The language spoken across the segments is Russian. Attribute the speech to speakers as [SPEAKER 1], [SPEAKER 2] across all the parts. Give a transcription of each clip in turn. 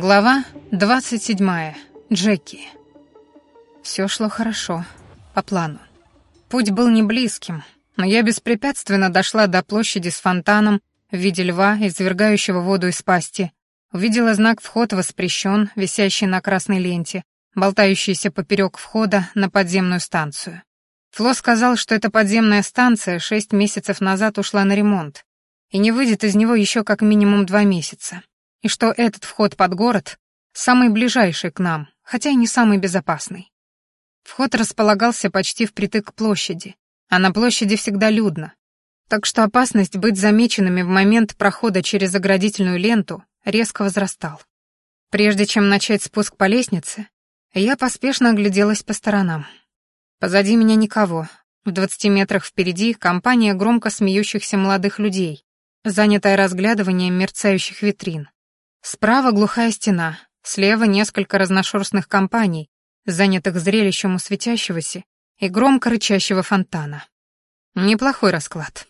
[SPEAKER 1] Глава 27. Джеки. Все шло хорошо, по плану. Путь был не близким, но я беспрепятственно дошла до площади с фонтаном в виде льва, извергающего воду из пасти, увидела знак «Вход воспрещен», висящий на красной ленте, болтающийся поперек входа на подземную станцию. Фло сказал, что эта подземная станция шесть месяцев назад ушла на ремонт, и не выйдет из него еще как минимум два месяца и что этот вход под город самый ближайший к нам, хотя и не самый безопасный. Вход располагался почти впритык к площади, а на площади всегда людно, так что опасность быть замеченными в момент прохода через оградительную ленту резко возрастал. Прежде чем начать спуск по лестнице, я поспешно огляделась по сторонам. Позади меня никого. В двадцати метрах впереди компания громко смеющихся молодых людей, занятая разглядыванием мерцающих витрин. Справа глухая стена, слева несколько разношерстных компаний, занятых зрелищем у светящегося и громко рычащего фонтана. Неплохой расклад.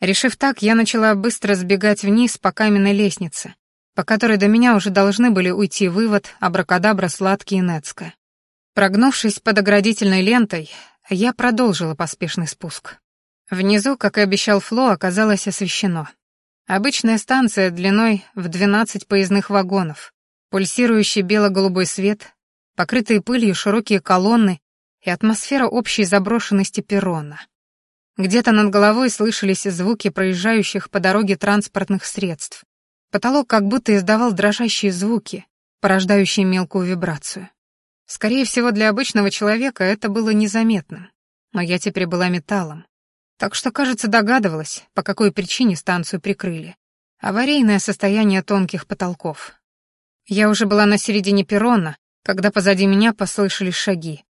[SPEAKER 1] Решив так, я начала быстро сбегать вниз по каменной лестнице, по которой до меня уже должны были уйти вывод абракадабра сладкий и Нецка. Прогнувшись под оградительной лентой, я продолжила поспешный спуск. Внизу, как и обещал Фло, оказалось освещено. Обычная станция длиной в 12 поездных вагонов, пульсирующий бело-голубой свет, покрытые пылью широкие колонны и атмосфера общей заброшенности перрона. Где-то над головой слышались звуки проезжающих по дороге транспортных средств. Потолок как будто издавал дрожащие звуки, порождающие мелкую вибрацию. Скорее всего, для обычного человека это было незаметным, но я теперь была металлом, так что, кажется, догадывалась, по какой причине станцию прикрыли. Аварийное состояние тонких потолков. Я уже была на середине перрона, когда позади меня послышались шаги.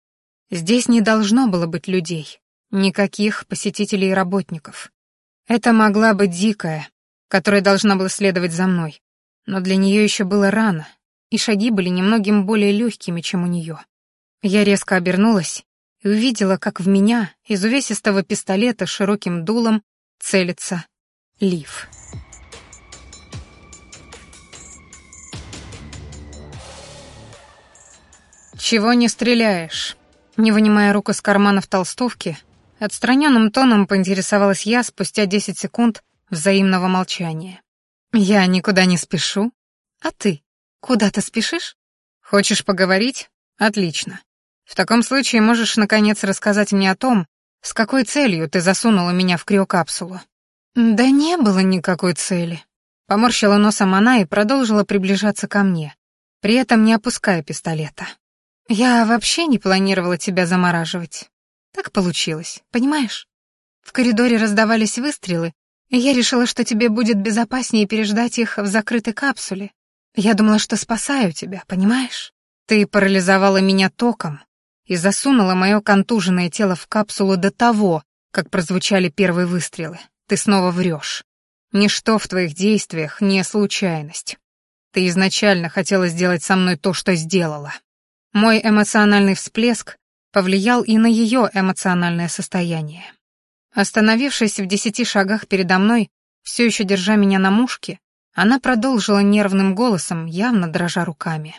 [SPEAKER 1] Здесь не должно было быть людей, никаких посетителей и работников. Это могла быть дикая, которая должна была следовать за мной, но для нее еще было рано, и шаги были немногим более легкими, чем у нее. Я резко обернулась и увидела, как в меня из увесистого пистолета широким дулом целится Лив. «Чего не стреляешь?» Не вынимая руку из карманов толстовки, отстраненным тоном поинтересовалась я спустя десять секунд взаимного молчания. «Я никуда не спешу. А ты? Куда ты спешишь?» «Хочешь поговорить? Отлично. В таком случае можешь, наконец, рассказать мне о том, с какой целью ты засунула меня в криокапсулу?» «Да не было никакой цели». Поморщила носом она и продолжила приближаться ко мне, при этом не опуская пистолета. «Я вообще не планировала тебя замораживать. Так получилось, понимаешь? В коридоре раздавались выстрелы, и я решила, что тебе будет безопаснее переждать их в закрытой капсуле. Я думала, что спасаю тебя, понимаешь? Ты парализовала меня током, и засунула мое контуженное тело в капсулу до того, как прозвучали первые выстрелы. Ты снова врешь. Ничто в твоих действиях не случайность. Ты изначально хотела сделать со мной то, что сделала. Мой эмоциональный всплеск повлиял и на ее эмоциональное состояние. Остановившись в десяти шагах передо мной, все еще держа меня на мушке, она продолжила нервным голосом, явно дрожа руками.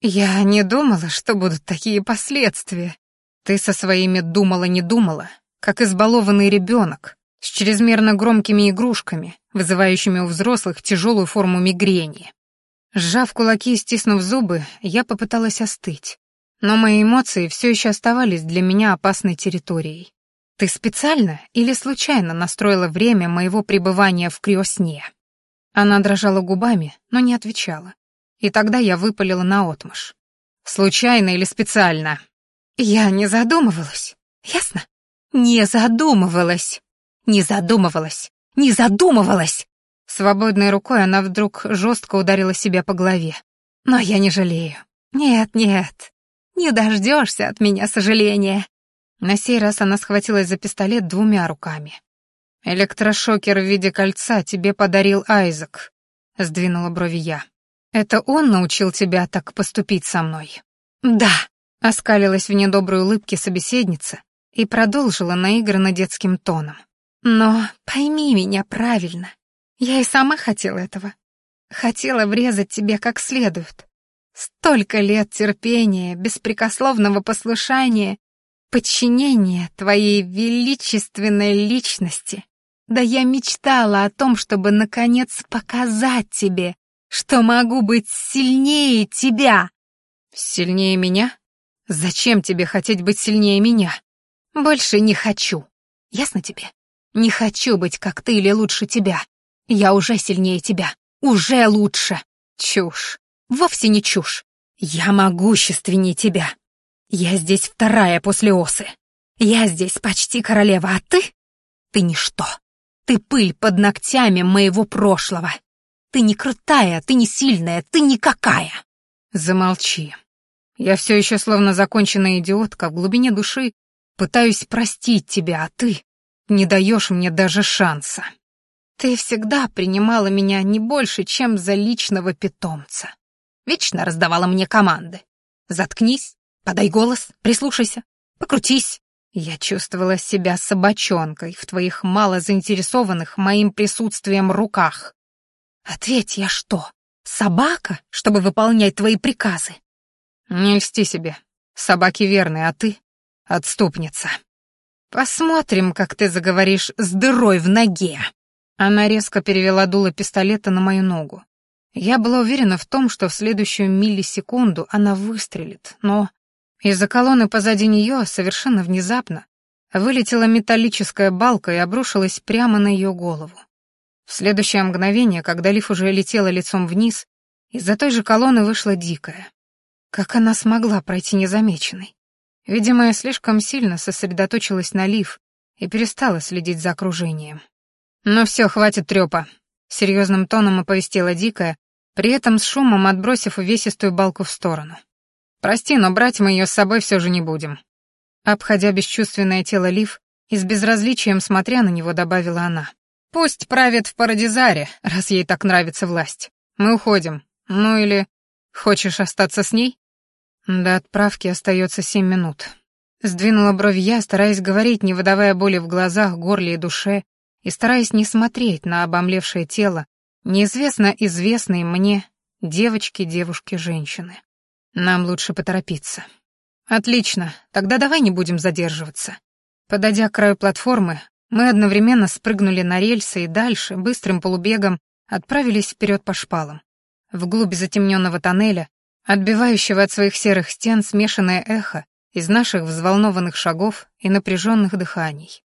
[SPEAKER 1] «Я не думала, что будут такие последствия. Ты со своими думала-не думала, как избалованный ребенок, с чрезмерно громкими игрушками, вызывающими у взрослых тяжелую форму мигрени. Сжав кулаки и стиснув зубы, я попыталась остыть. Но мои эмоции все еще оставались для меня опасной территорией. Ты специально или случайно настроила время моего пребывания в криосне? Она дрожала губами, но не отвечала. И тогда я выпалила наотмашь. Случайно или специально? Я не задумывалась. Ясно? Не задумывалась. Не задумывалась. Не задумывалась. Свободной рукой она вдруг жестко ударила себя по голове. Но я не жалею. Нет, нет. Не дождешься от меня сожаления. На сей раз она схватилась за пистолет двумя руками. «Электрошокер в виде кольца тебе подарил Айзек», — сдвинула брови я. Это он научил тебя так поступить со мной?» «Да», — оскалилась в недоброй улыбке собеседница и продолжила наигранно детским тоном. «Но пойми меня правильно. Я и сама хотела этого. Хотела врезать тебе как следует, Столько лет терпения, беспрекословного послушания, подчинения твоей величественной личности. Да я мечтала о том, чтобы наконец показать тебе, что могу быть сильнее тебя. Сильнее меня? Зачем тебе хотеть быть сильнее меня? Больше не хочу. Ясно тебе? Не хочу быть как ты или лучше тебя. Я уже сильнее тебя. Уже лучше. Чушь. Вовсе не чушь. Я могущественнее тебя. Я здесь вторая после осы. Я здесь почти королева, а ты? Ты ничто. Ты пыль под ногтями моего прошлого. Ты не крутая, ты не сильная, ты никакая. Замолчи. Я все еще словно законченная идиотка в глубине души пытаюсь простить тебя, а ты не даешь мне даже шанса. Ты всегда принимала меня не больше, чем за личного питомца. Вечно раздавала мне команды. Заткнись, подай голос, прислушайся, покрутись. Я чувствовала себя собачонкой в твоих мало заинтересованных моим присутствием руках. Ответь, я что, собака, чтобы выполнять твои приказы? Не льсти себе. Собаки верные, а ты — отступница. Посмотрим, как ты заговоришь с дырой в ноге. Она резко перевела дуло пистолета на мою ногу. Я была уверена в том, что в следующую миллисекунду она выстрелит, но из-за колонны позади нее совершенно внезапно вылетела металлическая балка и обрушилась прямо на ее голову. В следующее мгновение, когда Лив уже летела лицом вниз, из-за той же колонны вышла дикая. Как она смогла пройти незамеченной? Видимо, я слишком сильно сосредоточилась на Лив и перестала следить за окружением. «Ну все, хватит трёпа», — серьезным тоном оповестила Дикая, при этом с шумом отбросив увесистую балку в сторону. «Прости, но брать мы ее с собой все же не будем». Обходя бесчувственное тело Лив и с безразличием смотря на него, добавила она. «Пусть правит в Парадизаре, раз ей так нравится власть. Мы уходим. Ну или... Хочешь остаться с ней?» До отправки остается семь минут. Сдвинула бровь я, стараясь говорить, не выдавая боли в глазах, горле и душе, и стараясь не смотреть на обомлевшее тело, неизвестно известной мне девочки, девушки, женщины. Нам лучше поторопиться. Отлично, тогда давай не будем задерживаться. Подойдя к краю платформы, мы одновременно спрыгнули на рельсы и дальше, быстрым полубегом, отправились вперед по шпалам. Вглубь затемненного тоннеля, отбивающего от своих серых стен смешанное эхо из наших взволнованных шагов и напряженных дыханий.